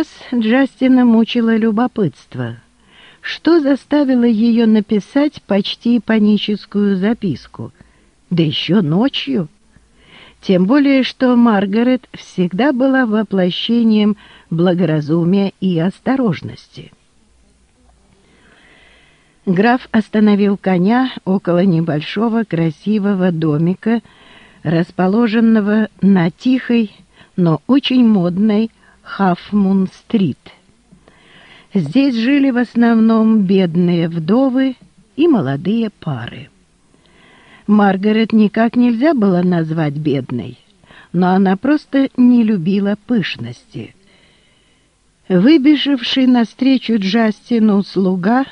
Сейчас Джастина мучило любопытство. Что заставило ее написать почти паническую записку? Да еще ночью. Тем более, что Маргарет всегда была воплощением благоразумия и осторожности. Граф остановил коня около небольшого красивого домика, расположенного на тихой, но очень модной Хафмун-стрит. Здесь жили в основном бедные вдовы и молодые пары. Маргарет никак нельзя было назвать бедной, но она просто не любила пышности. Выбежавший навстречу Джастину слуга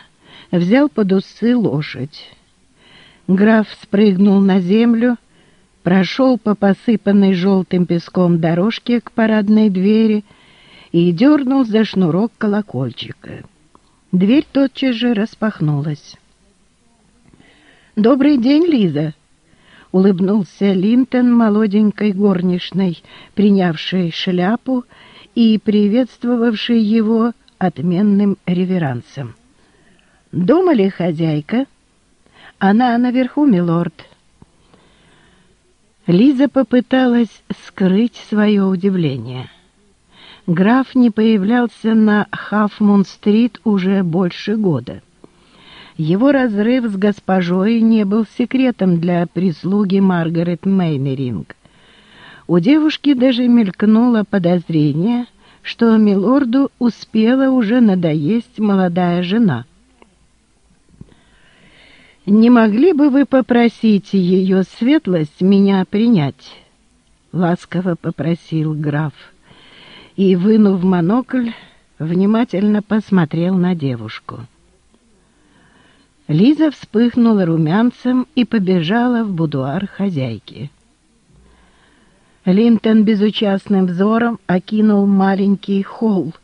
взял под усы лошадь. Граф спрыгнул на землю, прошел по посыпанной желтым песком дорожке к парадной двери и дернул за шнурок колокольчика. Дверь тотчас же распахнулась. «Добрый день, Лиза!» — улыбнулся Линтон молоденькой горничной, принявшей шляпу и приветствовавшей его отменным реверансом. «Дома ли хозяйка?» «Она наверху, милорд». Лиза попыталась скрыть свое удивление. Граф не появлялся на Хафмун-стрит уже больше года. Его разрыв с госпожой не был секретом для прислуги Маргарет Мейнеринг. У девушки даже мелькнуло подозрение, что милорду успела уже надоесть молодая жена. «Не могли бы вы попросить ее светлость меня принять?» — ласково попросил граф. И, вынув монокль, внимательно посмотрел на девушку. Лиза вспыхнула румянцем и побежала в будуар хозяйки. Линтон безучастным взором окинул маленький холл,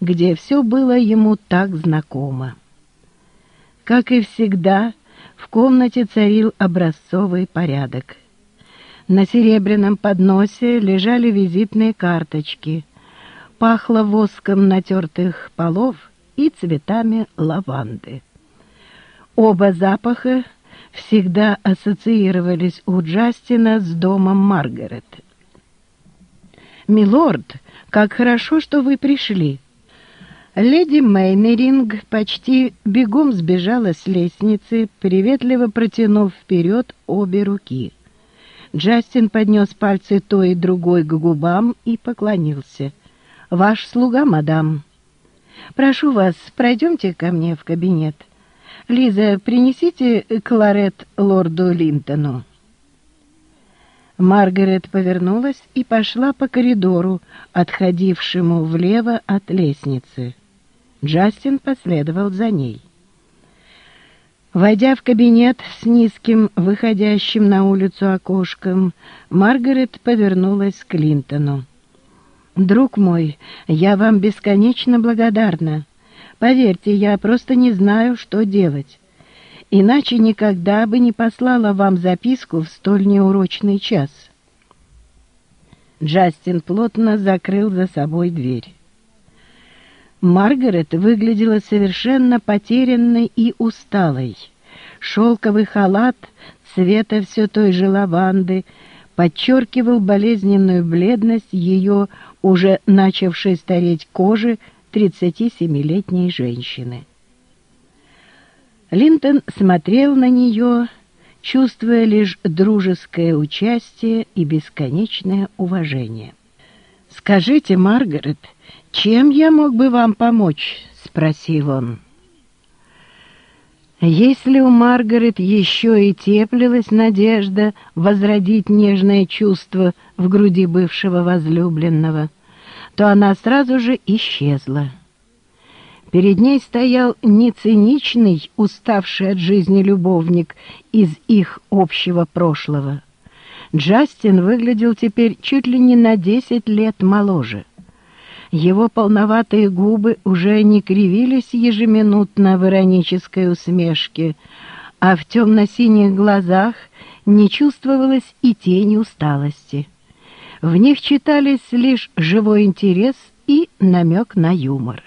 где все было ему так знакомо. Как и всегда, в комнате царил образцовый порядок. На серебряном подносе лежали визитные карточки, пахло воском натертых полов и цветами лаванды. Оба запаха всегда ассоциировались у Джастина с домом Маргарет. «Милорд, как хорошо, что вы пришли!» Леди Мейнеринг почти бегом сбежала с лестницы, приветливо протянув вперед обе руки. Джастин поднес пальцы той и другой к губам и поклонился. «Ваш слуга, мадам. Прошу вас, пройдемте ко мне в кабинет». Лиза, принесите кларет лорду Линтону. Маргарет повернулась и пошла по коридору, отходившему влево от лестницы. Джастин последовал за ней. Войдя в кабинет с низким, выходящим на улицу окошком, Маргарет повернулась к Линтону. «Друг мой, я вам бесконечно благодарна. Поверьте, я просто не знаю, что делать. Иначе никогда бы не послала вам записку в столь неурочный час. Джастин плотно закрыл за собой дверь. Маргарет выглядела совершенно потерянной и усталой. Шелковый халат цвета все той же лаванды подчеркивал болезненную бледность ее уже начавшей стареть кожи 37-летней женщины. Линтон смотрел на нее, чувствуя лишь дружеское участие и бесконечное уважение. «Скажите, Маргарет, чем я мог бы вам помочь?» — спросил он. Если у Маргарет еще и теплилась надежда возродить нежное чувство в груди бывшего возлюбленного — то она сразу же исчезла. Перед ней стоял не циничный, уставший от жизни любовник из их общего прошлого. Джастин выглядел теперь чуть ли не на десять лет моложе. Его полноватые губы уже не кривились ежеминутно в иронической усмешке, а в темно-синих глазах не чувствовалось и тени усталости. В них читались лишь живой интерес и намек на юмор.